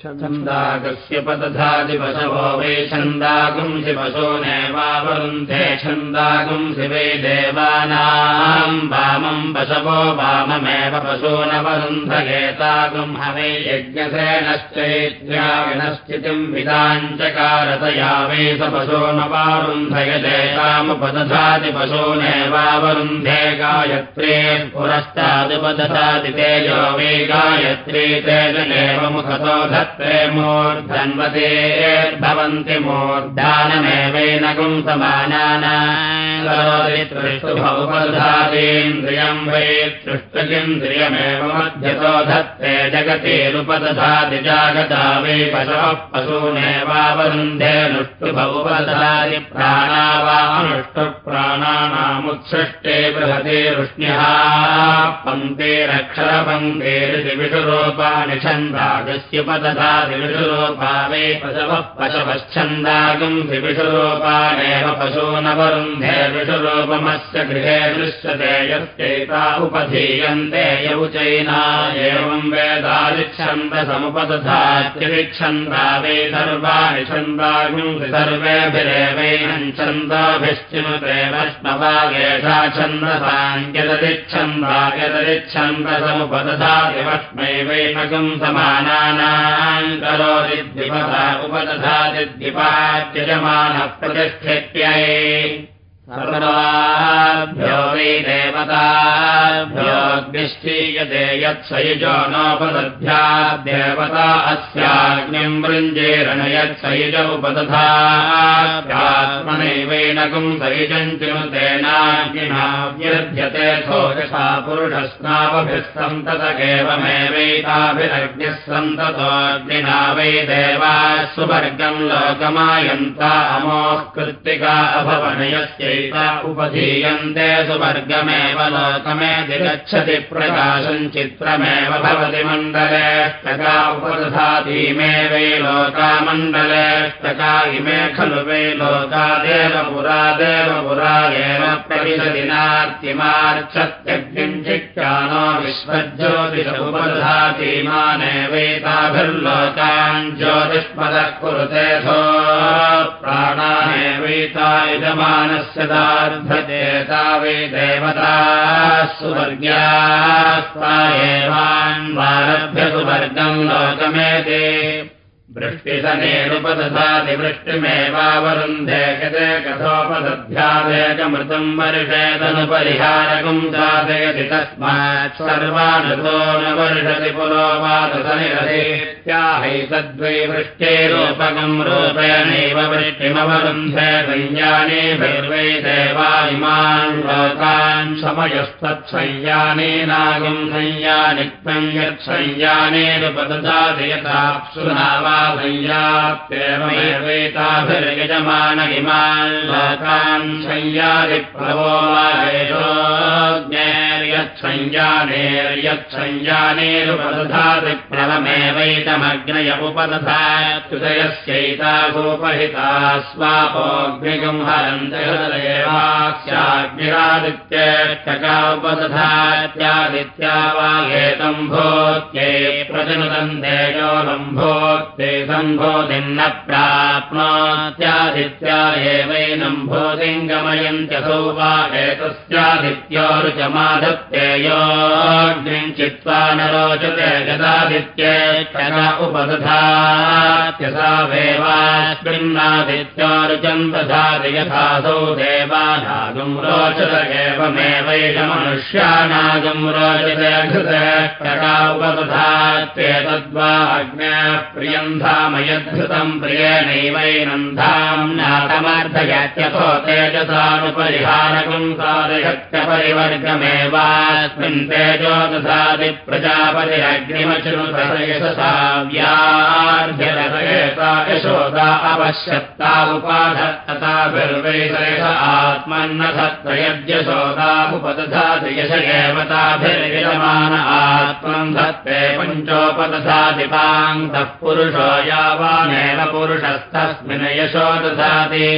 छन्दागस्य पदधादिपशवो वै छन्दागुंसि पशो नैवावरुन्धे छन्दागुंसि वै देवानाम् वामम् पशवो वाममेव पशो न वरुन्धगेतागुम् हवै यज्ञसेनश्चैत्याविनश्चितिम् विदाञ्चकारतया वै स पशो न वारुन्धयदेतामुपदधादिपशो नैवावरुन्धे गायत्रे पुरस्तादुपदधाति तेजो वै गायत्री तेजनेव मुखतो धत् मूर्धन्वते मूर्धानमेवेन गुंसमानानान्द्रियम् वै तृष्टगिन्द्रियमेव मध्यतो धत्ते जगतेरुपदधाति जागता वै पशवः पशूनेवावरुन्धे नुष्टुभौपदधाति प्राणा वानुष्टुप्राणानामुत्सृष्टे बृहते वृष्ण्यः पङ्क्तेरक्षरपङ्क्तेरुविषुरूपाणि पदधा िविषुरूपावे पशवः पशवच्छन्दागम् त्रिविषुरूपाणेव पशो न वरुन्धे विषुरूपमस्य गृहे दृश्यते यस्यैता उपधीयन्ते यौचैना एवम् वेदादिच्छन्दसमुपदधात्यभिच्छन्दा वे सर्वाणि छन्दागुम् सर्वेभिरेवैनम् छन्दाभिश्चिनुते वैष्णवागेषा छन्दसाङ्क्यदतिच्छन्दा यदतिच्छन्दसमुपदधाति वैष्णैवैनगम् समानानाम् द्विपदा उपदधाति द्विपात्यजमानः प्रतिष्ठित्यै सर्वाभ्यो वै देवताभ्योऽग्निश्चीयते यत्सयुजो नोपदध्या देवता उपदधात्मनैवैनकम् सयुजम् चिनुतेनाग्निनाव्यर्थ्यते सोजसा पुरुषस्नावभिः सन्ततकेवमेवैताभिरग्निः सन्ततोऽग्निना वै देवा सुवर्गम् लोकमायन्ता अमोः कृत्तिका अभवनयस्य उपधीयन्ते सुवर्गमेव लोकमेति प्रकाशम् चित्रमेव भवति मण्डलेष्टका उपदधातीमे वै लोकामण्डलेष्टका इमे खलु वै लोकादेव पुरादेव पुरा एव प्रतिशदिनार्तिमार्चत्यग्निञ्चिक्कानो विश्वज्योतिष उपदधातीमानेवैताभिर्लोकान् ज्योतिष्पदः कुरुते यजमानस्य र्धतेता वै देवता सुवर्ग्या एवान्वारभ्य सुवर्गम् लोकमेते वृष्टिसनेरुपदधाति वृष्टिमेवावरुन्धे गते कथोपदध्यादेकमृतम् वर्षेदनुपरिहारकम् साधयति तस्मात् सर्वानुतो न वर्षति पुरो वादसनिरथेत्याहैतद्वै वृष्टेरूपकम् रूपेणैव वृष्टिमवरुन्धे संयाने भैर्वै देवा इमान् लोकान् समयस्तत्संयानेनागम् संयानित्वम् यत्संयानेरुपदधाति यथाप्सुनावा संयाप्येवमेवैताभिर्यजमान इमान् लोकान् संयादिप्रभो मायेषोज्ञैर्यत्संयानेर्यत्संयानेरुपदधातिप्रभमेवैतमग्नय उपदधात्युदयस्यैतागोपहिता स्वापोऽग्निगम् हरन्तहृदयेवास्याग्निरादित्येष्टका उपदधात्यादित्या वा एतम् भोत्यै प्रजनुदम् तेजो सम्भोधिन्न प्राप्नोत्यादित्या एवैनम् भोधिम् गमयन्त्यसौ वा एतस्यादित्योरुचमाधत्तेयोग्निम् चित्वा न रोचते गदादित्येष्टक उपदधात्यसा वेवास्मिन्नादित्योरुचम् दधाति यथासौ देवानागम् रोचत एवमेवैष रोचते घृतेष्टका उपदधात्येतद्वा अग्न्याः प्रियम् धामयद्धृतम् प्रियेणैवैनम् धाम्नाकमर्धयत्यथो तेजसानुपरिहारकम् साधयत्यपरिवर्गमेवास्मिन् तेजो दधाति प्रजापतिरग्निमचनुतयशसाव्यार्ध्यरतयेता यशोदा अवश्यत्ता उपाधत्तताभिर्वैतयश आत्मन्न यश एव ताभिर्यजमान आत्मम् धत्ते पञ्चोपदधातिपाङ्गः पुरुषो यावानेव पुरुषस्तस्मिन् यशो दधाति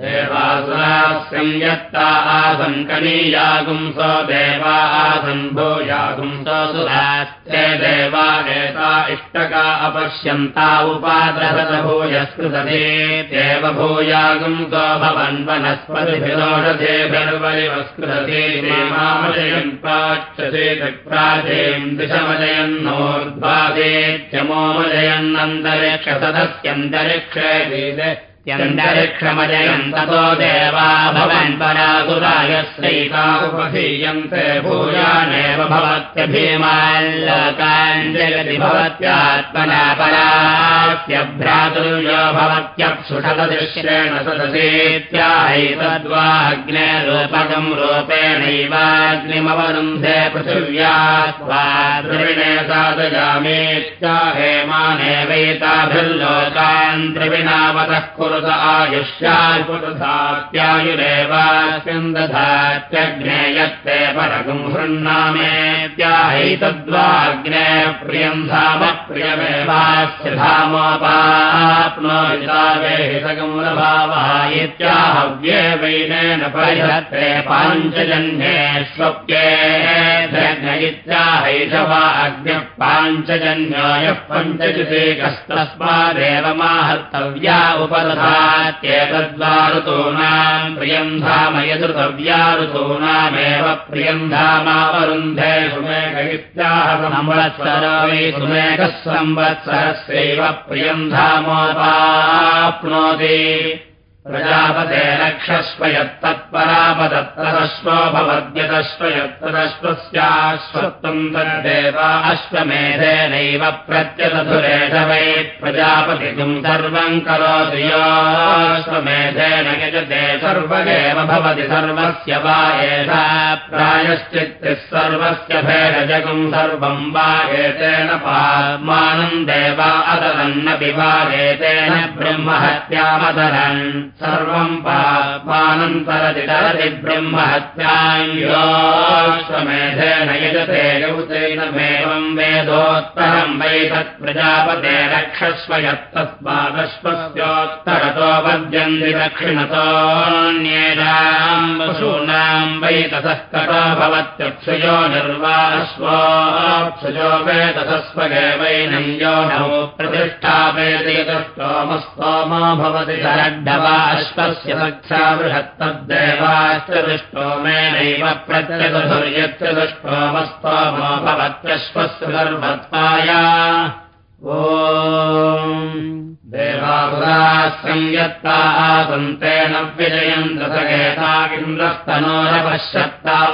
देवासुरास्यञ्यत्ता आसङ्कनीयागुंस देवा आसम्भूयागुंसुरास्ते देवा एता इष्टका अपश्यन्ता उपादभूयस्कृतते देव भूयागुंस भवन् वनस्पतिभिरोषधेभिर्वरिवस्कृतते मामजयन् प्राक्षसे प्राचेन् दिशमजयन्नोर्ध्वादेत्यमोमजयन्नन्तरिक्षसदस्यन्तरिक्षे न्तरिक्षमजयन्ततो देवा भवन् परासुरायस्यैता उपधीयन्ते भूयानेव भवत्यभीमाल्लोकाञ्जगति भवत्यात्मना परास्य भ्रातुर्यो भवत्यप्सुषदृश्येण सदसेत्याहैतद्वाग्नेरूपकम् रूपेणैवाग्निमवरुन्धे पृथिव्या द्रविणे सादयामेत्या हेमानेवैताभिर्लोकान् द्रविणावतः कुरु आयुष्यात्यायुरेवास्मिन् दधात्यग्नेयत्ते परगुम् हृन्नामेत्याहैतद्वाग्ने प्रियम् धाम प्रियमेवास्य धामोपाप्नोहितावेहितगुणभावः इत्याहव्ये वैनेन परिहत्ते पाञ्चजन्ये स्वप्ये इत्याहैषवा अग्न्यः पाञ्चजन्यायः पञ्चजिते कस्तस्मादेव माहर्तव्या उपद ृतूनाम् प्रियम् धाम यदृतव्या ऋतूनामेव प्रियम् धामावरुन्धे सुमेघयुत्याह संवत्सर वै सुमेघः संवत्सरस्यैव प्रियम् धामोपाप्नोति प्रजापते रक्षस्व यत्तत्परापदत्तदश्वो भवद्यदश्व यत्तदश्वस्याश्वत्वम् तद्देवा अश्वमेधेनैव प्रत्यदधुरेष वै प्रजापतिम् सर्वम् करोति योऽश्वमेधेन यजते सर्वगेव भवति सर्वस्य वा एषा प्रायश्चित्तिः सर्वस्य भेदजगुम् सर्वम् वा एतेन पात्मानम् देवा अदरन्नपि वा एतेन ब्रह्महत्यामदरन् सर्वम् ब्रह्महत्याञ्योश्वमेधेन यजते गौतेनमेवम् वेदोत्तरम् वै तत्प्रजापते रक्षस्व यत्तस्मादश्वस्योत्तरतो वद्यन्ति दक्षिणतोऽन्येषाम् पशूनाम् वै ततः कटो भवत्यक्षयो निर्वाश्वोक्षयो वेदसस्वगेवैनम् यो नौ प्रतिष्ठापेति यतस्तोमस्तोमो भवति षड्ढवा अश्वस्य सक्षा बृहत्तद्देवाश्चतुष्टोमेनैव प्रत्यगधुर्यच्चतुष्टोमस्तोमो भवत्यश्वस्य सर्वत्वाया ओ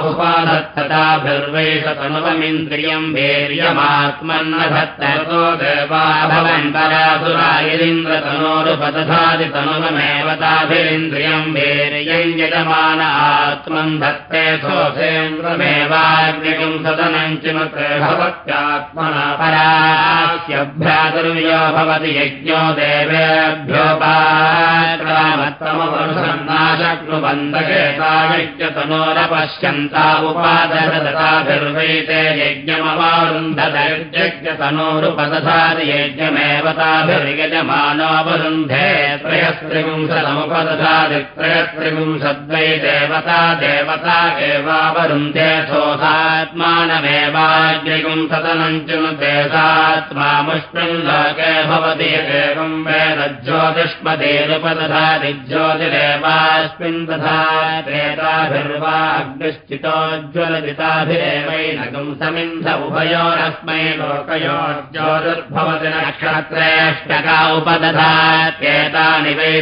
उपाधत्तताभिर्वैषतनुवमिन्द्रियम् वीर्यमात्मन्न धत्ततो देवा भवन् परासुरायदिन्द्रतनोरुपदधादितनुवमेव ताभिरिन्द्रियम् वीर्यम् यजमान आत्मन् धत्ते सोऽसेन्द्रमेवाग्निकम् सदनम् चिनुते भवत्यात्मना परास्य भ्रातुर्यो भवति यज्ञो दे देवेभ्योपाक्रमनाशक्नुबन्धकेतायज्ञतनोरपश्यन्ता उपादरदताभिर्वैते यज्ञमवारुन्धतनोरुपदधाति यज्ञमेव ताभिर्यजमानोऽवरुन्धे त्रयस्त्रिपुंसदमुपदधाति त्रयस्त्रिपुंसद्वै देवता देवता एवावरुन्धे सोऽसात्मानमेवाग्निगुंसतनञ्चनुदेशात्मामुष्मिन् लोके भवति एवम् ओम् वेदज्योतिष्पदेरुपदधाति ज्योतिरेवास्मिन् तथा त्रेताभिर्वा अग्निश्चितोज्ज्वलदिताभिरेवैनकम् समिन्ध उभयोरस्मै लोकयोर्ज्योतिर्भवति नक्षत्रेष्टका उपदधात्येतानि वै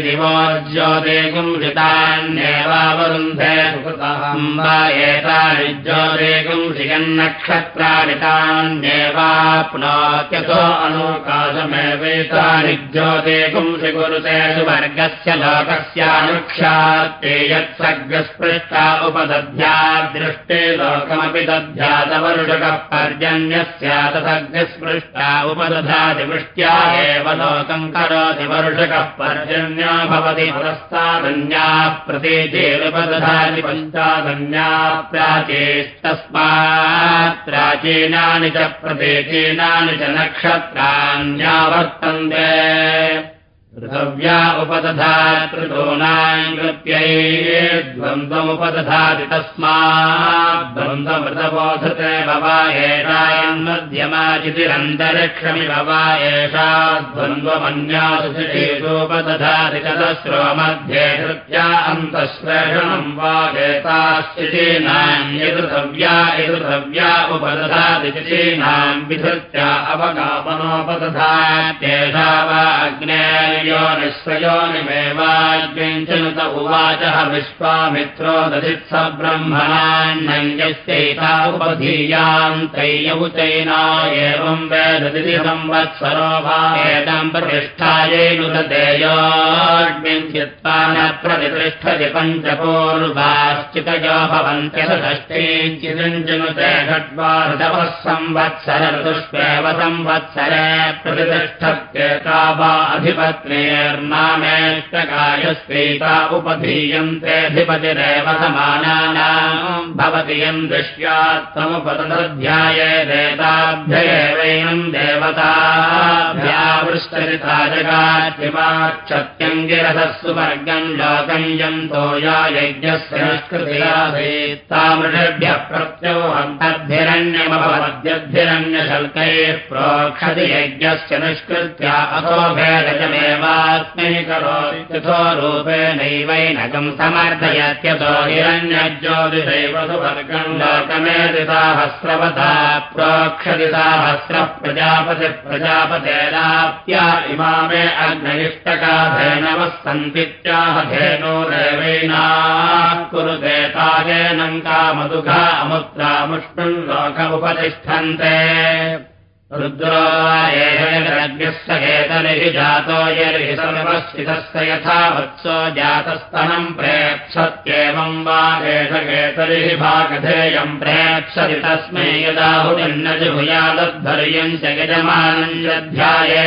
ज्योते पुंसि गुरुतेषु वर्गस्य लोकस्यानुक्षात्ते यत्सर्गस्पृष्टा उपदध्यादृष्टे लोकमपि दध्यातवरुषकः पर्जन्यस्यातसर्गस्पृष्टा उपदधाति वृष्ट्या एव लोकम् करोति वरुषकः पर्जन्या प्राचेस्तस्मात् प्राचीनानि च प्रतीचीनानि च नक्षत्राण्यावर्तन्ते Amen. उपदधातृतोनाम् कृत्यै द्वन्द्वमुपदधाति तस्मात् द्वन्द्वमृतबोधते भवा एषायन्मध्यमाचितिरन्तरिक्षमि भवा एषा द्वन्द्वमन्यासुचिषोपदधाति चतस्रो मध्ये धृत्या अन्तःश्लेषणम् वा यदृतव्या उपदधाति चितीनाम् विधृत्या अवगापनोपदधात्येषा वा अग्ने यो निःस्वयोनिमेवाज्ञञ्चनुत उवाचः विश्वामित्रो दधित्स ब्रह्मणान्नञ्जस्यैता उपधीयान्तैयौचैना एवम् वेददिति संवत्सरो वा एतम् प्रतिष्ठायैनुदेयोऽग्निञ्चित्वा न प्रतिष्ठति षड्वा ऋतवः संवत्सर ऋतुष्वेव संवत्सरे प्रतिष्ठत्येका वा अधिपत्नि ष्टकायस्त्रीता उपधीयन्तेऽधिपतिरेव समानानाम् भवति यम् जगात्यमाक्षत्यङ्गिरसस्सु वर्गम् लोकम् यन्तो या यज्ञस्य निष्कृतियासीत्तामृषभ्यः प्रत्ययोहन्तद्भिरण्यमभवद्यद्भिरण्यशल्कैः प्रोक्षति यज्ञस्य निष्कृत्या अथो भेदजमेव रूपेणैवैनकम् समर्थयत्यतो हिरण्यज्योतिषैव सुवर्गम् लोकमेति साहस्रवता प्रोक्षति साहस्रः प्रजापति प्रजापतेराप्या इमामे अग्नयिष्टकाधेनवः सन्तीत्याह धेनो देवैना कुरुदेतायेनम् कामदुघा अमुत्रामुष्णम् लोकमुपतिष्ठन्ते रुद्रो एषस्य केतलिः जातो यर्हि सर्वस्थितस्य यथा वत्सो जातस्तनम् प्रेक्षत्येवम् वा एष केतलिः भागधेयम् प्रेक्षति तस्मै यदाहुजन्न जुभुयादध्वर्यम् च यजमानम् यध्याये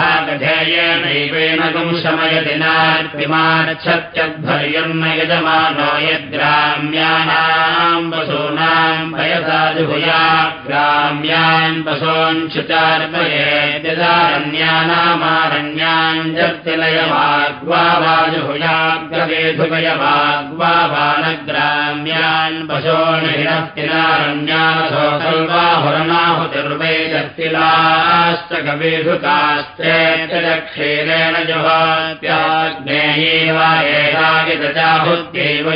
भागधेयेनैवेन गुंशमयति नार्पिमाच्छत्यध्वर्यम् न यजमानो यद्ग्राम्याणाम् वसूनाम् वयसा जुभुया काम्यान् पशोञ्चुचार्पयेद्यदारण्यानामारण्यान् जप्तिलयवाग्वावाजुहुयाग्रवेधुवयवाग्वा वानग्राम्यान् पशोणिरस्तिनारण्यासोऽसल्वाहुरनाहुतिर्वै जप्तिलाश्च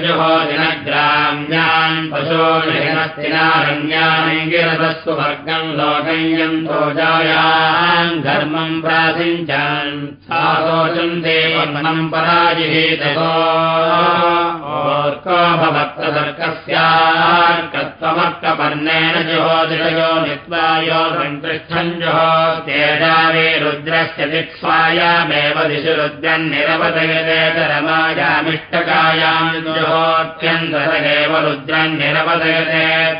जुहोदिनग्राम्यान् स्वर्गम् लोकयन्तो जायाम् धर्मम् प्रासिञ्चान् सारोचम् देवमनम् पराजिहेतको भवत्तदर्कस्यार्कत्वमर्कपर्णेन जुहोदिषयो नित्वायो रुद्रस्य दिशु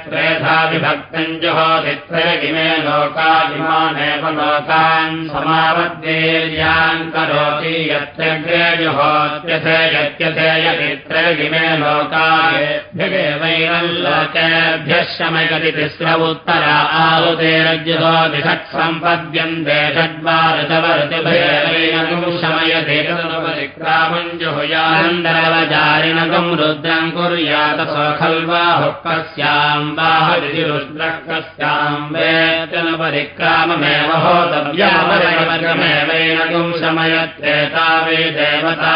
त्रेधा विभक्तम् जुहो िमे लोकाभिमानेव लोकान् समावद्वेर्यान् करोति यत्यग्रे जुहोत्यथे यत्यथे यदित्रगिमे लोकायेभ्यगेवैनम् लोकेभ्यः शमयति तिस्र उत्तरा आहुतेरज्जुहो दिषट् सम्पद्यन्ते षड्वारतवऋतुभयैनकम् शमयते तदनुपरिक्रामम् जुहुयानन्दरवजारिणकम् रुद्रम् कुर्यातसो खल्वाहुः कस्याम् बाहरुचिरुद्रः कस्याम् वेतनपरिक्राममेव होतव्यामरेवैनकुम् शमयत्रेता वे देवता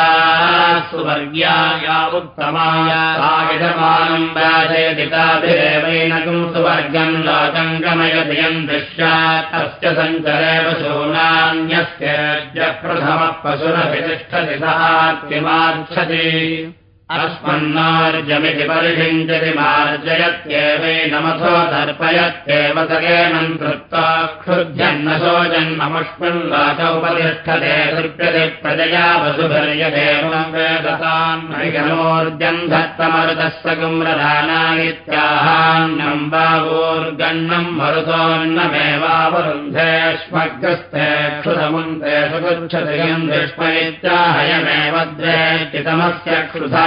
सुवर्ग्याया उत्तमाया सायुधमानम् वाचयदिताभिरेवैनकुम् सुवर्गम् लोकम् गमयधियम् दृश्यात् तस्य सञ्चरेव शूनान्यस्य प्रथमः पशुरभितिष्ठति सः किमार्च्छति अस्मन्नार्जमिति परिषिञ्चति मार्जयत्येवैनमथो दर्पयत्येव सगेनम् कृत्वा क्षुध्यन्नसो जन्ममुष्मिन् लोकोपतिष्ठते दृप्यते प्रजया क्षुधमुन्ते सुगच्छति यम् दृष्मनित्याहयमेव द्वेष्टितमस्य क्षुधा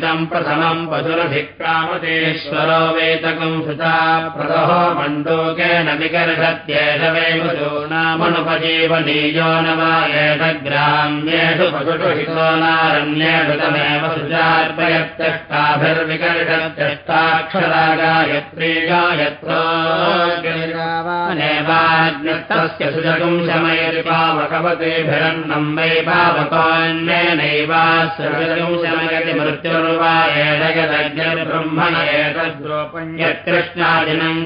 अग्निञ्चितम् प्रथमम् पशुरधिक्रामतेश्वरो वेतकम् सुता प्रदहो मण्डोकेन विकर्षत्येष पशूनामनुपजीवनीयो न वा एष ग्राम्येषु पशुषु हितो नारण्येषु तमेव सुजार्पयत्यष्टाभिर्विकर्षत्यष्टाक्षरा गायत्री गायत्रोग्निर्वाग्निस्तस्य सुजगुं शमयति पावकवतेभिरन्नम् वै पावकोऽन्येनैवास्य सुजगुं शमयति मृत्युर्वा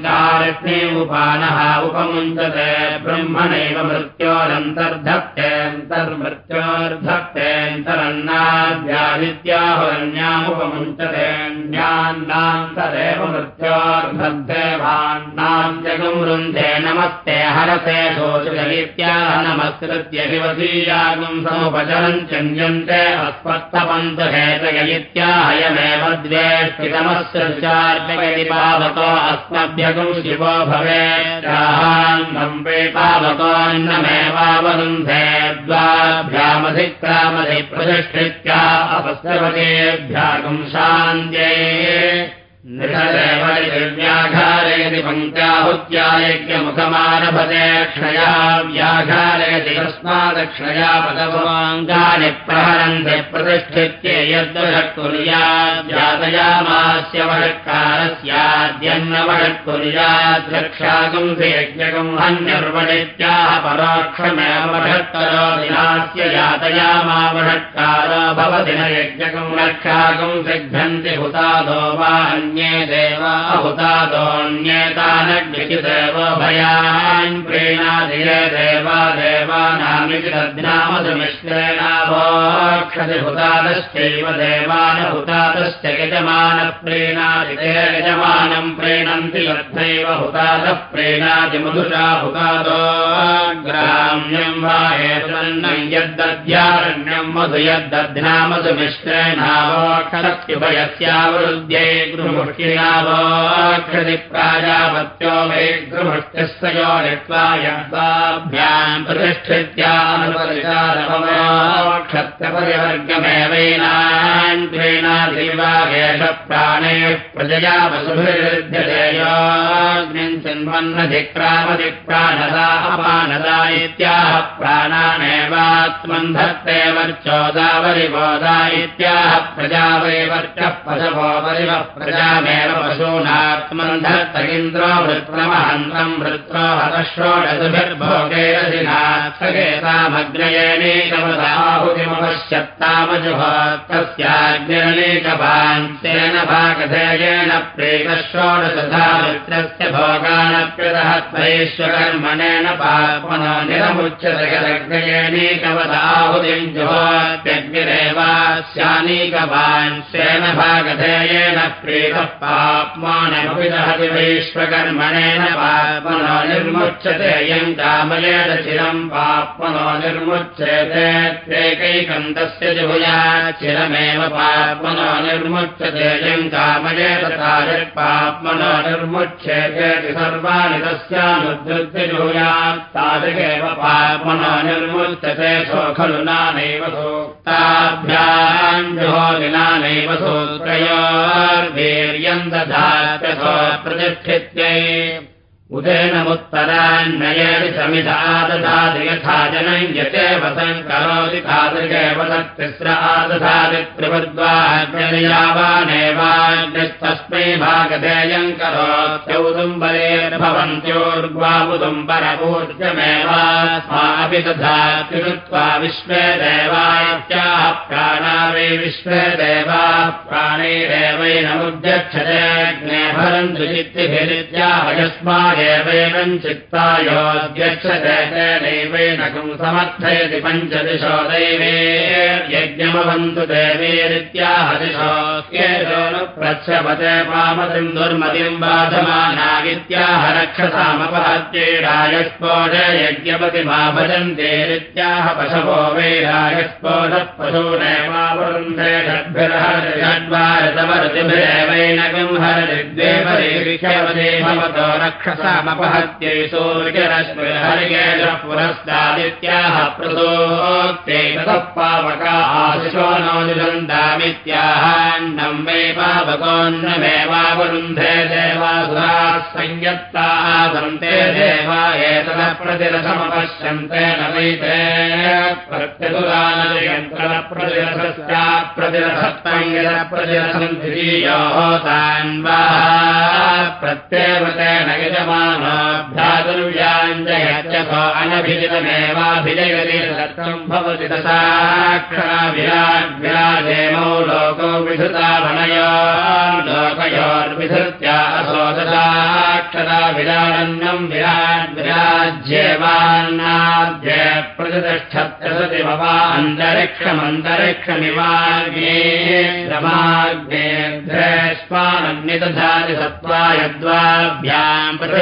कारिष्णे उपानः उपमुञ्चते ब्रह्मणैव मृत्योर्धत्तेऽन्तर्मृत्योर्धत्तेऽन्तरन्नाद्यादित्याहुरन्यामुपमुञ्चतेऽन्यान्नान्तरेव मृत्योर्धद्धेवान्नाम् जगम् वृन्धे नमस्ते हरसे शोचगीत्याह नमस्कृत्य समुपचरम् चन्यन्ते अस्मत्तपन्तहेतगयित्याहयमेव द्वेष्टितमस्य चार्जगति पावतो अस्मभ्यगम् शिवो भवेत्याहान्नम् वे पावकोऽन्नमेवावरुन्धे द्वाभ्यामधिक्रामधि प्रतिष्ठित्या अपस्तवतेभ्यागम् शान्त्यै व्याघारयति पङ्क्त्याहुत्यायज्ञमुखमारभते क्षया व्याघारयति तस्मादक्षया पदवाङ्गानि प्रहरन्ति प्रतिष्ठित्य रक्षागुंसि यज्ञगम् हन्यर्वणित्याह परोक्षमेव वषट्करोदिनास्य यातयामा वषट्कारो भवति न यज्ञकम् रक्षागुं सिद्धन्ति हुतादो वा अन्ये भयान् प्रीणाधिये देवा तद्नामसुमिश्रेणाभोक्षति हुतादश्चैव देवानहुतादश्च यजमानप्रीणादिते यजमानम् प्रीणन्ति लब्धैव हुतादः प्रीणाति मधुषा हुतादो ग्राम्यम् वा एतन्नम् यद्दद्यारण्यम् मधु यद्दध्नामसुमिश्रेणावोक्षत्युभयस्यावरुद्ध्यै गृमुष्टिनावोक्षति प्राजापत्यो वै गृमुष्टिस्य यो नित्वायभ्याम् प्रतिष्ठित्यानुपरिचारपमोक्षत्रपरिवर्गमेवैनान्त्रेणादिवागेश प्राणे प्रजया वसुभिर्विद्यते योऽग्निन्सिन्वन्नधिक्रामधिप्राणदा अपानदा इत्याह प्राणानेवात्मन् धत्ते वर्चोदावरिबोधा इत्याह प्रजा वै वर्चः पशवो वरिवः प्रजामेव इन्द्रो वृत्रमहन्तम् वृत्रो हतषोडसुभिर्भोगैरधिनाथगेतामग्नयेनेकवदाहुतिमपश्यत्तामजुः तस्याग्निरनेकभान्तेन भागधेयेन प्रेतषोडशधा मित्रस्य भोगानप्रदहत्वैश्वकर्मणेन पात्मनो निरमुच्यतगदग्नयेनेकवदाहुतिम् जुहोत्यग्निरेवास्यानीकवान् स्वेन भागधेयेन प्रेतः पाप्मानमपि दहति वैश्वकर्मणेन पाप्मनो निर्मुच्यते यम् कामयेत चिरम् पाप्मनो निर्मुच्यते त्वेकैकन्तस्य जुहुया चिरमेव पाप्मनो निर्मुच्यते यम् कामयेत तादृक्पाप्मनो निर्मुच्यते सर्वाणि तस्यानुद्धृत्य जुहुयात् तादृगेव पाप्मनो निर्मुच्यते सो खलु नानैव सूक्ताभ्याम् जुहोदिनानैव सूत्रयोर्वीर्यम् दधात्यसो प्रतिष्ठित्यै उदेनमुत्तरान्नयेति समिधादधाति यथा जनयते वसन् करोति तादृगेव तत्तिस्र आदधाति त्रिवद्वाग्निर्यावानेवाग्निस्तस्मै भागधेयम् करोत्यौदुम्बरेर्भवन्त्योर्ग्वाबुदुम्बरपूर्जमेवास्मापि दधाति कृत्वा विश्वे देवायत्याः प्राणा वै विश्वे देवाः प्राणैरेवैनमुद्यक्षते ज्ञेभरन्तु चित्तिभिरित्याह यस्मात् एवैनं चित्तायोऽध्यक्षते तेनैवेन किं समर्थयति पञ्चदिशो दैवे यज्ञमवन्तु देवेरित्याह दिशो केशो न प्रच्छपते पामतिं दुर्मतिं बाधमानागित्याह रक्षसामपहत्यैरायस्पोष यज्ञपतिमा भजन्तेरित्याह पशवो षड्वारतमरतिभिरेवैनकं हरदिद्वेपरीक्षवदे भवतो रक्षसामपहत्यै सूर्यरश्मिर्हरिकेश पुरस्तादित्याह प्रसोक्ते ततः पावका आशिशो नो वै पावकोन्नमेवावरुन्धे देवासुराः संयत्ताः सन्ते देवा एतदः प्रतिरसमपश्यन्ते न वैते प्रत्यतुरानयन्त्रप्रतिरसस्या प्रतिरसत्तं यद प्रतिरसं द्वितीयोः तान्वा प्रत्येव तेन यजमानोऽभ्यादुर्व्याञ्जयत्यथो अनभिजितमेवाभिजयति दत्तं भवति तथाक्षरा विराट् विराजेमौ लोको विधृता वनयो लोकयोर्विधृत्या असो तथाक्षरा विराडन्नं विराट् विराज्येवान्नाद्य प्रतिष्ठत्यसति भवा अन्तरिक्षमन्तरिक्षमिवाग्ने रमाग्नेभ्यस्मानन्निदधाति सत्त्वा यद्वाभ्याम्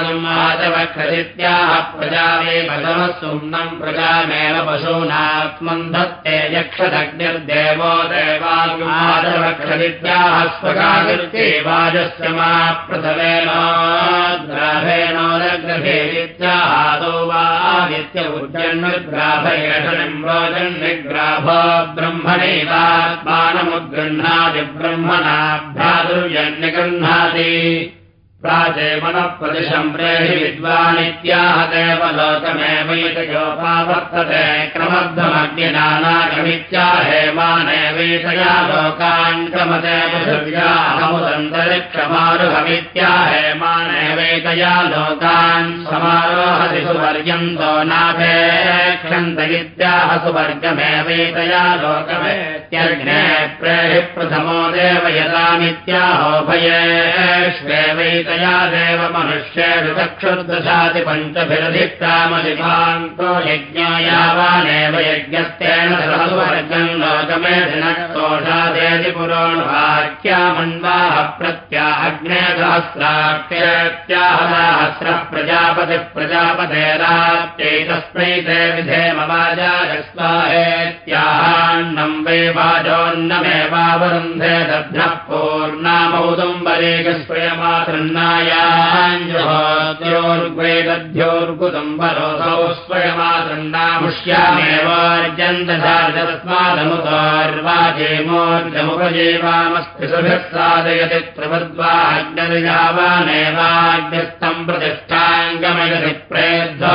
आदवक्षदित्याह प्रजा वे पदमः सुम्नम् प्रजामेव पशूनात्मन् धत्ते यक्षदग्निर्देवो देवागुमादवक्षदित्याह स्वकाकृत्ये वाजस्य मा प्रथमेनोग्राभेणोरग्रभेदित्याहादो वा आदित्य उज्जन्मग्राभयषणम् रोजन्निग्राभ ब्रह्मणैवात्मानमुद्गृह्णाति ब्रह्मणाभ्यादुर्यन्निगृह्णाति प्राचेमनः प्रदिशम् प्रेहि विद्वानित्याह देवलोकमेवैतयोपावर्तते क्रमद्धमग्निनानागमित्याहेमानेवैतया लोकान् क्रमते पृथिव्याहमुदन्तरिक्षमारुहमित्याहेमानेवैतया लोकान् समारोहति सुवर्यन्तो नाभेक्षन्त इत्याह सुवर्गमेवैतया लोकमेत्यग्ने प्रेहि प्रथमो देव यदामित्याहोभयेष्वेवैत तया देव मनुष्ये विचक्षुर्दशाति पञ्चभिरधिक्तामधिभान्तो यज्ञायावानेव यज्ञस्तेन सहसुवर्गम् लोकमेधिनोषादेति पुरोणवाक्यामन्वाह प्रत्याग्ने सहस्राक्षेत्याहसहस्रः प्रजापतिः प्रजापतेरात्यैतस्मै ते विधेमवाजायस्वाहेत्याहान्नम् वै वाजोन्नमेवावरुन्धे दभ्नः पूर्णामौदुम्बरेकस्वयमातृन्न स्वयमातृण्डामुष्यामेवार्यन्तधार्जस्मादमुतोर्वाजेमोर्जमुपजेवामस्ति सुभिः साधयति त्रिवद्वाग्निर्यावानेवाग्निस्तम् प्रतिष्ठाङ्गमयति प्रेद्धो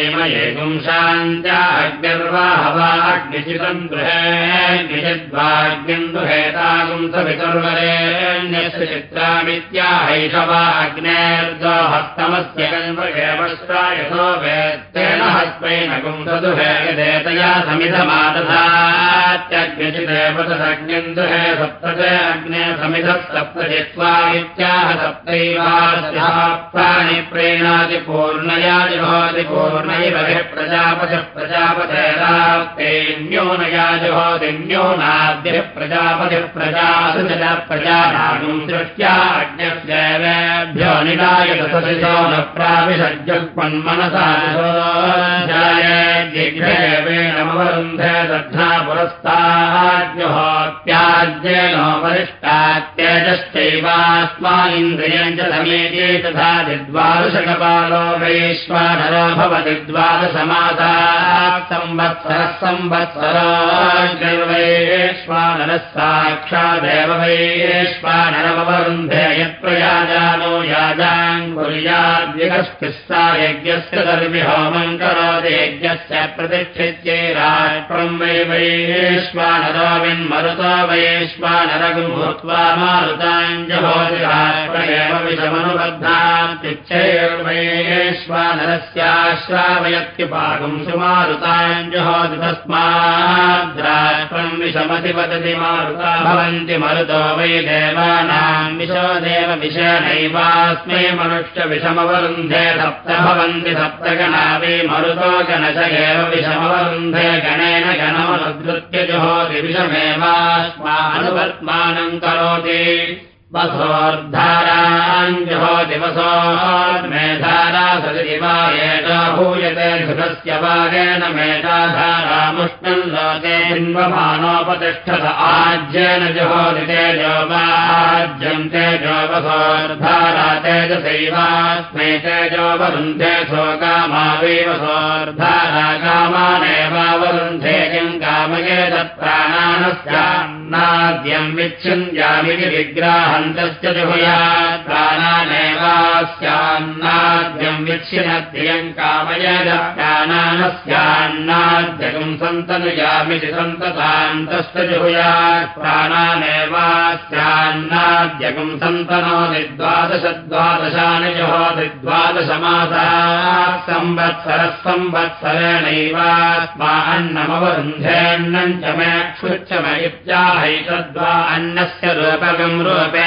शान्त्या अग्निर्वाहवाग्निचितम् गृहेऽग्निचिद्वाग्निम् दुहेतागुम् समितुर्वरेण्यस्य चित्रामित्याहैषवा अग्नेर्गो हस्तमस्य यथो वेत्तेन तस्मै न गुंसदुहे यदेतया समिधमादधात्यग्निचिदेव तदग्निन्दुहे सप्त च अग्ने समिधः सप्त जित्वा इत्याह सप्तैवानि प्रेणादि पूर्णया जुहोति न्योनाद्यः प्रजापतिः प्रजासु प्रजानागुं दृष्ट्या अग्न्यस्यैवेभ्यो निराय तथसितो न प्राविशज्जुक्मन्मनसा ेणमवरुन्धे दध्ना पुरस्ताज्जुहोत्याज्येन वरिष्ठात्यजश्चैवास्मा इन्द्रियम् च समेते तथा द्वादशकपालो वैश्वानरो भवति द्वादशमासा संवत्सरः संवत्सराग्रवैश्वानरः साक्षादेव वैश्वानरमवरुन्धे यत्प्रयाजानो यज्ञस्य सर्विहोमम् करोति यज्ञस्य प्रतिष्ठित्यै राष्ट्रम् वै वैश्वानरोविन्मरुतो वैश्वानरगुम् भूत्वा मारुताञ्जहोति राष्ट्र एव विषमनुबद्धाश्चैर्वैश्वानरस्याश्रावयत्युपागुम् सुमारुताञ्जहोति तस्माद्राष्ट्रम् विषमति वदति मारुता भवन्ति मरुतो वै देवानाम् विशो देव विषयनैवास्मै मनुष्यविषमवरुन्धे सप्त भवन्ति सप्तगणा वै मरुतो गणश एव विषमवरुन्धे गणेन गणमनुधृत्य जुहोति विषमेवास्मानुवर्त्मानम् करोति वसोर्धाराञ्जहो दिवसोर्मेधारा सदिवा एषा भूयते धृतस्य वागेन मेधाधारामुष्णम् लोके बिन्वमानोपतिष्ठत आज्येन जुहोति तेजो वाज्यम् तेजो वसोर्धारा तेजसैवास्मै तेजोवरुन्धे सो कामा वै वसोर्धारा कामानेवावरुन्धे किम् कामये तत्प्राणानस्यान्नाद्यम् विच्छिन्द्यामिति विग्राह न्तस्य जुहुयात् प्राणानेवास्यान्नाद्यम् विच्छिनद्यम् कामयदप्राणानस्यान्नाद्यकम् सन्तनुयामिति सन्ततान्तस्य जुहुयात् प्राणानेवास्यान्नाद्यकम् सन्तनोति द्वादश द्वादशानि जुहोति द्वादशमासा संवत्सरः संवत्सरेणैवास्मा अन्नमवरुन्धेऽन्नम् च मे क्षुच्च म इत्याहैतद्वा अन्नस्य रूपकम् रूपे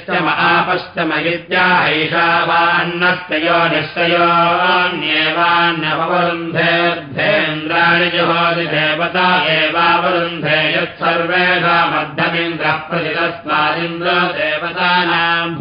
नैवान्नमवरुन्धे दृष्टम आपश्चम इत्याहैषा वान्नस्तयो निश्चयोन्येवान्नमवरुन्धेऽर्धेन्द्राणि जुहोति देवता एवावरुन्धे यत्सर्वेधा मध्यमिन्द्रः प्रतितस्मादिन्द्र देवतानाम्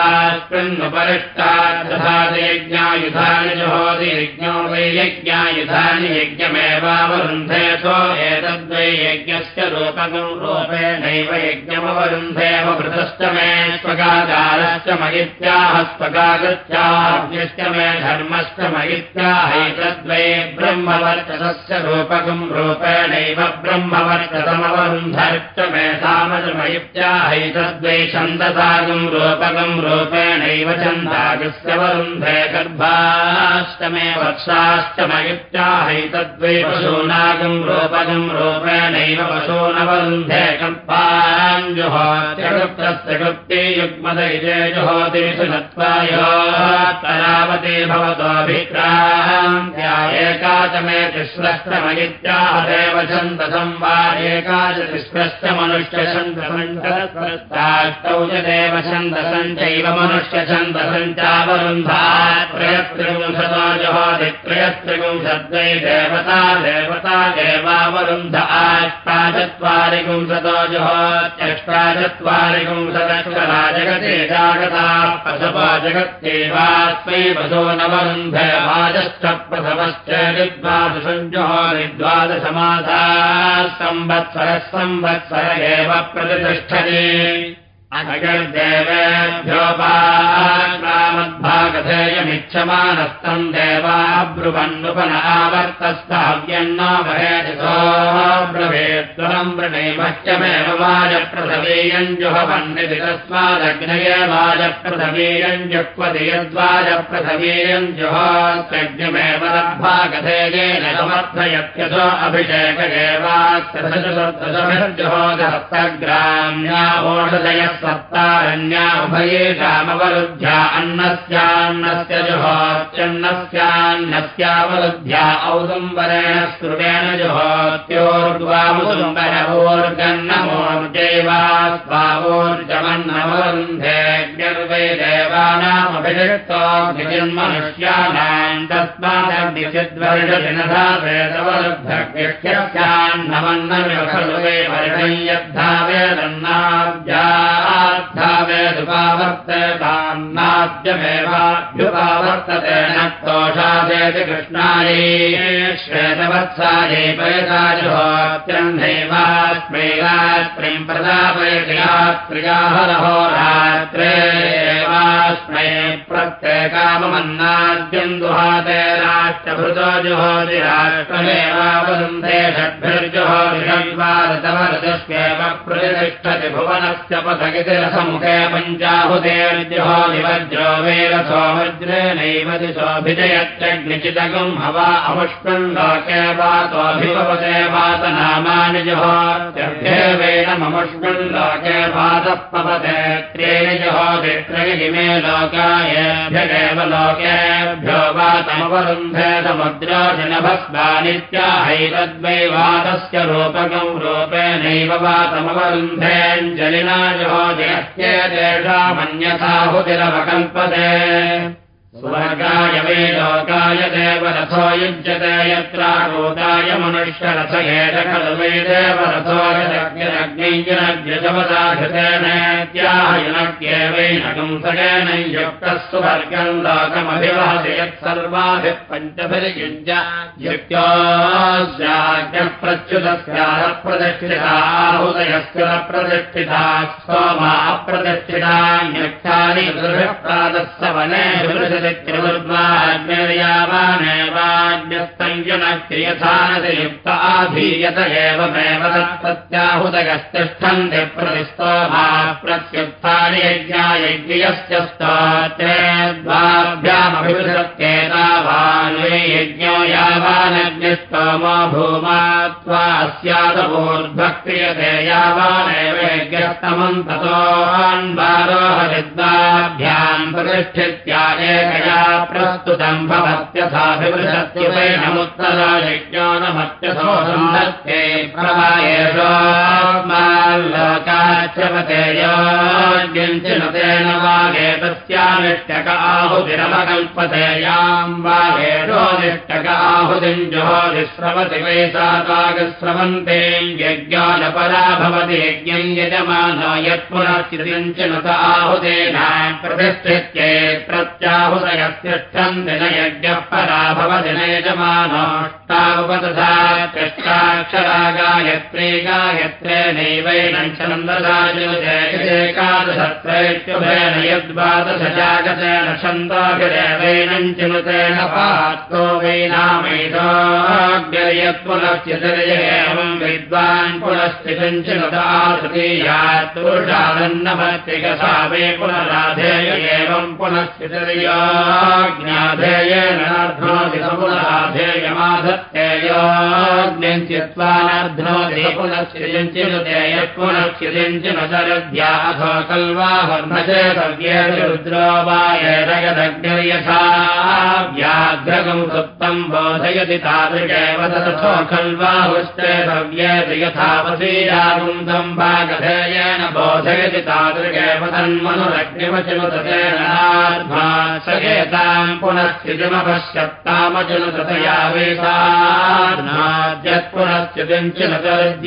भूयिष्ठभाक्तमगिन्द्रमुत्तरमाहेन्द्रियमेवास्मिन्नुपरिष्टात् तथा यज्ञायुधानि जुहोति यज्ञो वै यज्ञायुधानि यज्ञमेवावरुन्धे सो एतद्वै यज्ञस्य रूपकम् रूपेणैव यज्ञमवरुन्धेव भृतश्च मे स्वगाचारश्च मयित्याह स्वगागत्याज्ञश्च मे धर्मश्च मयित्याहैतद्वै ब्रह्मवर्चसस्य रूपकम् रूपेणैव ब्रह्मवर्चसमवरुन्धश्च मे सामजमयित्याहैतद्वै छन्दसागम् रूपकम् रूपेणैव छन्दागस्य वरुन्धे गर्भाष्टमे मयित्याहैतद्वै पशूनागम् रूपकम् रूपेणैव पशूनवरुन्धे कल्पाञ्जुहोत्यगुप्तस्य गुप्ते युग्मदैजे जुहोति विषुनत्वायोत्तरावते भवतोऽभिक्रान्त्या एकाचमे तिस्रष्टमयित्याह देव छन्दसम् वा एकाच तिस्रश्च मनुष्यछन्दसञ्चाष्टौ च देव छन्दसम् चैव मनुष्यछन्दसम् चावरुन्धात् त्रयस्त्रिपुंशतो जुहोति त्रयस्त्रिपुंशद्वै देवता देवता देवावरुन्ध आष्टाचत्वारि पुंसतो जुहोत्यष्टाचत्वारिपुंसदक्षरा जगते जागता प्रसवा जगत्यैवास्मै पशो नवरुन्ध वाजश्च प्रथमश्च द्वादशञ्जुहोरि द्वादशमासा संवत्सरः संवत्सर एव प्रतिष्ठते अजगर्देवेभ्योपाग्रामद्भागधेयमित् यच्छमानस्तम् देवा ब्रुवन्नुपन आवर्तस्ताव्यन्नाभेदम् वृणैवश्चमेव वाजप्रथवीयम् जुहवन्निति तस्मादग्नय वाजप्रथवीयम् जुक्वति यद्वाजप्रथवीयम् जुहोत्यज्ञमेव लब्भागधेयेन समर्थयत्यथ अभिषेकदेवास्तजुहोदहस्तग्राम्या ओषधयः सप्तारण्या उभयेषामवरुद्ध्या अन्नस्यान्नस्य जुहोत्यन्नस्यान्नस्यावरुद्ध्या औदुम्बरेण स्कृतेन जुहोत्योर्द्वामुदुम्बरवोर्गन्नमोर्जैवा यज्ञर्वै देवानामभिषिक्तोऽभिजन्मनुष्याणाम् तस्मादभिषिद्वर्षदिनधा वेदवलभ्यक्षस्यान्नमन्नमिव खलु न तोषादेति कृष्णायै श्वेतवत्सायै रात्रिम् प्रदापयति रात्र्याहरहो रात्रेवास्मै प्रत्येकामन्नाद्यम् दुहाते राष्ट्रभृतो जुहोति राष्ट्रमेवावरुन्धे षड्भिर्जुहोतिषड्वादतवरदस्येव प्रतिष्ठति भुवनस्य पथगिति रसमुखे पञ्चाहुतेर्जुहोति वज्रो वेरसो वज्रेणैव दिशोऽभिजयत्यग्निचिदगम् हवा अमुष्कम् लोके वातोऽभिभवते वातनामानि जुहोत्यभ्येवेन ममुष्कम् लोके वातः पवते त्रेण जुहोति त्रयिमे लोकायेभ्यगेव लोकेभ्यो वातमवरुन्धे समुद्राजनभस्मानित्याहैतद्वै वातस्य रूपकम् रूपेणैव वातमवरुन्धेऽञ्जलिना जोजयत्येतेषामन्यथाहुतिरवकल्पते स्वर्गाय वै लोकाय देवरथो युज्यते यत्राभूताय मनुष्यरथ एष खलु वै देवरथो यदग्निरग्निजवदाघृतेनेत्याहयुनक्येवैनकम् सगेन युक्तः सुवर्गम् लोकमभिवहति यत्सर्वाभिः पञ्चभिर्युज्य युक्त्योऽस्याज्ञः प्रच्युतस्याः प्रतिष्ठिताहुदयस्य प्रतिष्ठिता सोमा अप्रतिष्ठिता न्यक्षानि प्रातः सवने त्रिवद्वाग्निर्यावानेवाग्निस्तञ्जनः क्रियथानसि आधीयत एवमेव तत्प्रत्याहुतगस्तिष्ठन्ति प्रतिस्तोभा प्रत्युत्थानि यज्ञायज्ञस्य स्तोत्रे यज्ञो यावानग्निष्टोमो भूमा त्वा यावानेव मया प्रस्तुतम् भवत्यथाभिवृषत्यवैनमुत्तरायज्ञानमत्यसोसन्धत्ते प्रवायेषोमाल्लोकाच्यवतेयोग्यञ्चिनतेन वागेतस्यानिष्टक आहुतिरवकल्पतेयाम् वागेशोनिष्टक आहुतिम् जुहोदिश्रवति वै सातागस्रवन्ते यज्ञानपरा भवति यज्ञम् यजमानो यत्पुनश्चिरञ्चिनत आहुतेन प्रतिष्ठित्ये प्रत्याहु प्रत्याहुतयस्तिष्ठन्ति न यज्ञः परा भवति गायत्रे गायत्रेणैवैनम् छन्दसाजुजेकादशत्रैत्युभेन यद्वादश जागतेन छन्दोभिरेवैनम् चिनुतेन पात्रो वै नामैतोऽग्ययत्पुनश्चितिर्य एवम् विद्वान् तृतीयात् पुरुषादन्नमत्रिकसा वै पुनराधेय एवम् पुनश्चितिर्याज्ञाधेयेन ज्ञाधेयेनाध्नोति सपुराधेयमाधत्तेयोग्निञ्चित्वानध्नोति पुनश्चिञ्चिनुतेय पुनश्चिञ्चिनुतरुद्याधो वेताद्यत्पुनश्चितिञ्चिनुतर्ध्यै छन्दस्थितम् चिन्वेद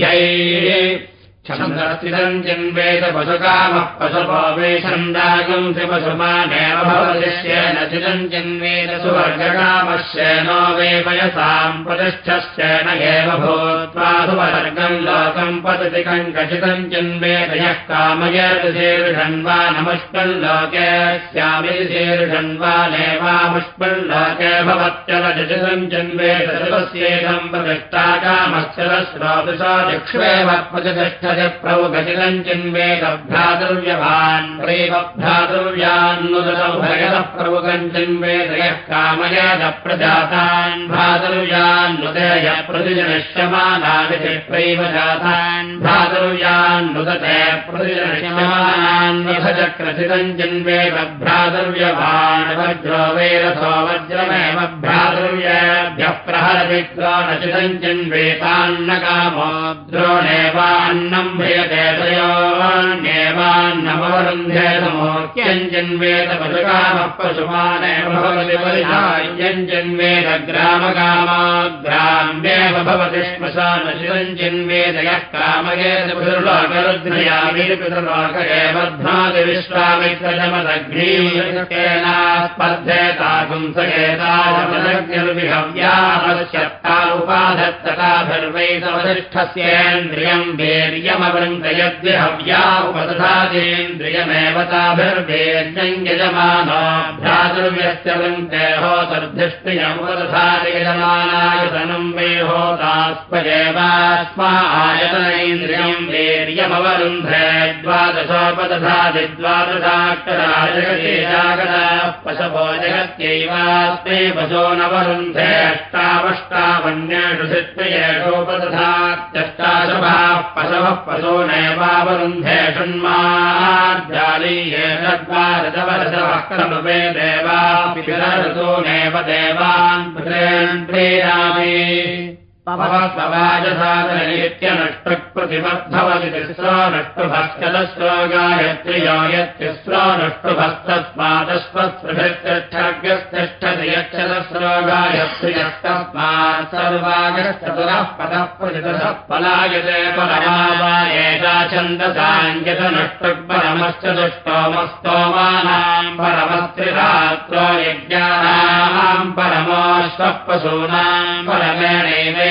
पशुकामः पशुपो वे छन्दागम् पशुमानेव भवतिश्येन चिदम् चिन्वेद सुवर्गकामश्येनो वे वयसाम् प्रतिष्ठश्चेन एव भूत्वा सुवर्गम् लोकम् पतति कङ्कचितम् चिन्वेद यः कामयति शीर्षण्वा नमुष्पन् लोके स्यामि शीर्षण्वा नैवामुष्पन् लोके भवत्यलचितम् चिन्वेद शिवस्येदम् प्रतिष्ठा कामश्चरस्रोतिषा दिक्ष्वेव प्रतिष्ठ प्रभुगतिलम् चिन्वेदभ्रातुर्यभान् प्रेमभ्रातुर्यान्नुदौ भगतः प्रभुगम् चिन्वेदयः कामयाद प्रजातान् भ्रातुर्यान्नुदय प्रतिजनश्यमानादिति प्रैव जातान् भ्रातुर्यान्नुदते प्रतिजनश्यमानान्विभचक्रसितम् चिन्वेद भ्रातुर्यभान् वज्रो वेरथो वज्रमेव भ्रातुर्यभ्यः प्रहरविद्रो न चिदम् चिन्वेतान्न कामो द्रोणेवान्न समोक्यञ्जन्वेद पशुकामः पशुमानेव भवति परिधायञ्जन्वेद ग्रामकामाग्राम्येव भवति श्मशानशिरञ्जन्वेद यः कामयेत पितृलोकरुद्रयामि पितृलोक एव ध्माति विश्वामित्रजमदग्नीकेना स्पर्धेतापुंसकेताजमदग्निर्विहव्यापश्यत्ता उपाधत्तताभिर्वैतवतिष्ठस्येन्द्रियम् वीर्यम् वृन्दयद्विहव्या उपदधातेन्द्रियमेव ताभिर्वेद्यम् यजमानो भ्रातुर्यस्य वृन्ते होतर्धिष्टियमुपदधाति यजमानायतनम् वे होतास्पदेवास्मा आयतनेन्द्रियम् वीर्यमवरुन्धे द्वादशोपदधाति द्वादशाक्षराजगते जागता पशवो जगत्यैवास्मे पशो नवरुन्धे अष्टावष्टावन्येषु सिद्धयेषोपदधात्यष्टाशभाः पशवः पशो नैवावरुन्धे षण्मार्जालीये षड्वारजवरजवः खलु वे देवापिरऋतो नैव देवान् प्रेरामि पवत्पवाजसादनैत्यनष्टप्रतिबद्धवति तिस्रो नष्टुभश्चलस्रो गायत्र्यो यत्तिस्रो नष्टुभस्तस्मादस्वस्पृभिष्ठग्यस्तिष्ठति यच्छलस्रो गायत्र्यस्तस्मात् सर्वागश्चतुरः पदः प्रतितः पलायते छन्दसाञ्जत नष्टुपरमश्च दुष्टोमस्तोमानाम् परमस्त्रिरात्रो यज्ञानाम् परमोऽश्वः पशूनाम् परमेणैव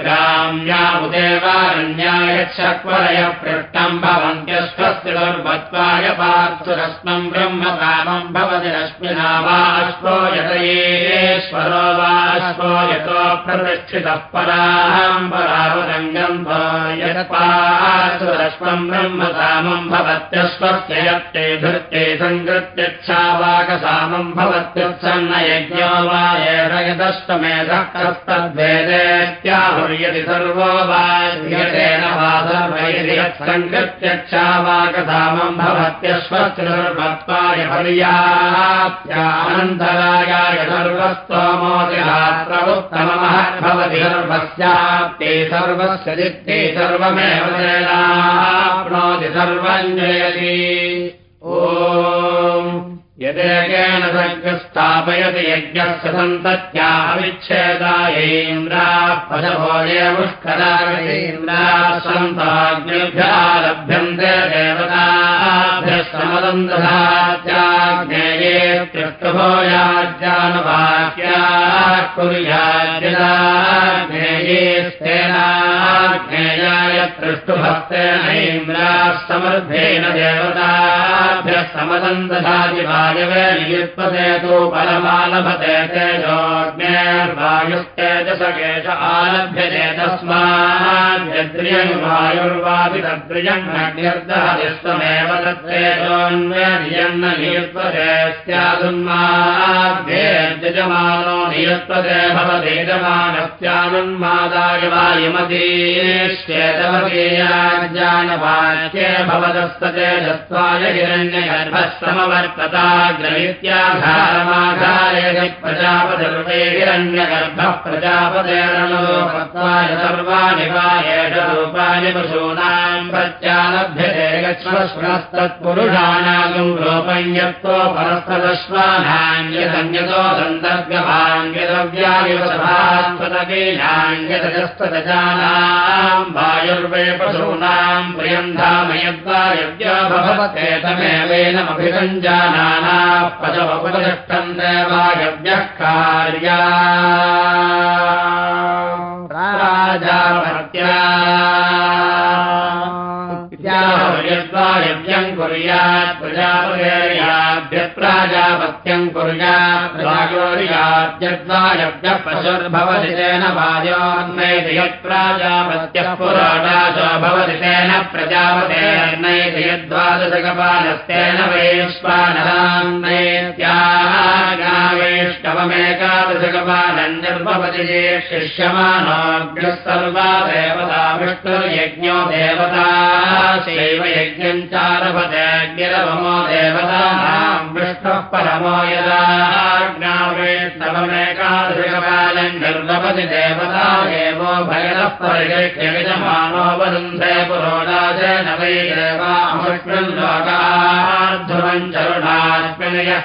ग्राम्याबुदेवारण्यायच्छक्वरयः पृष्ठ भवन्त्यश्वस्य दुर्भत्वाय पार्थुरश्मम् ब्रह्मकामम् भवति रश्मिना वाश्वो यतयेश्वरो वाश्वो यतो प्रतिष्ठितः यत्पार्थुरश्मम् ब्रह्मकामम् भवत्यश्वस्य यत्ते धृत्ये सङ्कृत्यच्छावाकसामम् भवत्युत्सन्न यज्ञो वा एषयदष्टमेधः कस्तद्वेदेत्याहुर्यति सर्वो सर्वैर्य सङ्कृत्यक्षावाकसामम् भवत्यश्वत्रिर्भत्वाय पर्याप्त्यानन्तरायाय सर्वस्तोमोतिरात्रमुत्तममः भवति सर्वस्याप्ते सर्वस्य चित्ते सर्वमेव तेनाप्नोति सर्वम् जयति ओ यदेकेन सर्गस्थापयति यज्ञस्य सन्तत्याविच्छेदायेन्द्राः पशभोजमुष्करागेन्द्राः सन्ताग्निभ्यालभ्यन्ते देवताभ्यः कुर्याज्ञाज्ञेयेस्तेनाज्ञेयाय तृष्टुभक्तेनैन्द्राः समर्थेन देवताभ्यः समदन्तधाति वायवे नियुत्पते तु परमालभते तेजोज्ञैर्वायुस्तेजसकेश आलभ्यते तस्माद्यद्रियम् वायुर्वापि तद्रियम् अग्निर्दहदिस्वमेव तत्तेजोऽन्वेर्यन्न नियुत्पते स्यादुन्माद्येर्यजमानो नियुत्पते भवदेजमानस्यानुन्मा वायुमादाय वायुमतीश्चेतवतीयाज्ञानवाच्ये भवदस्ततेजस्त्वाय हिरण्यगर्भः प्रजापतेरणलोकत्वाय सर्वाणि वा एष रूपाणि पशूनाम् प्रत्यालभ्यते गच्छ्वश्वस्तत्पुरुषाणागम् रूपम् यत्तो परस्तदश्वानाम् गन्तव्यभाङ्ग्यदव्यायुव सभास्पदकीनाङ्ग्यतजस्तदजानाम् वायुर्वे पशूनाम् प्रियम् धामयद्वायव्या भवते तमेवेनमभिसञ्जानाना पदवपदष्टम् देवायव्यः कार्या। राजाभर्त्या यद्वायव्यम् कुर्यात् प्रजापतेर्याभ्यप्राजापत्यम् कुर्यात् प्रायोर्याद्यद्वायव्यः पशुर्भवति तेन वायोर्नैति भवति तेन निर्भवति ये शिष्यमानोऽग्रः सर्वा देवता, विष्णुर्यज्ञो देवता शैव यज्ञम् यञ्चारभदेऽग्निरभमो देवतानाम् विष्णुः परमो यदाग्नावेष्णवमेकादशकपालम् निर्लभति देवता देवो भगतः परिगृह्यजमानो वरुन्धे पुरोडाजेन वै देवामुष्मिल्लोकार्धुरम् चरुणास्मिन् यः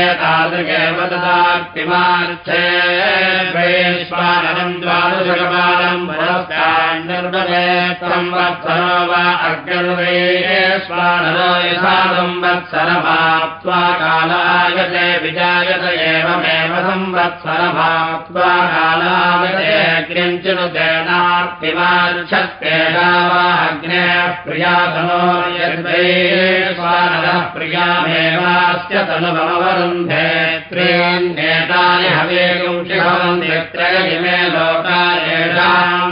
विष्णास्तन्तस्मात् कार्योऽस्मिन्नेव लोकरुध्रात्यादित्यो भवतीयम् वा अधिशिरस्यामेव प्रतिष्ठत्यथो अस्यामेवाधियज्ञम् तनुजयो वेदम् मनसरमुख्यमृत्वाग्निञ्चिनुतेषासामि गर्भो वपद्यते तादृगेव ददाक्तिमार्थे वैश्वानरम् द्वादशकपालम् पुरस्तान्निर्वदे संवत्सरो वा अग्निर्वैश्वानरो यथा संवत्सरमाप्त्वा कालागते विजायत एवमेव संवत्सरमाप्त्वा कालागते अग्निञ्चिनुतेनार्तिमार्च्छत्तेषा वा अग्नेः प्रियातनो यद्वैश्वानरः प्रियामेवास्य त्रयिमे लोका येषाम्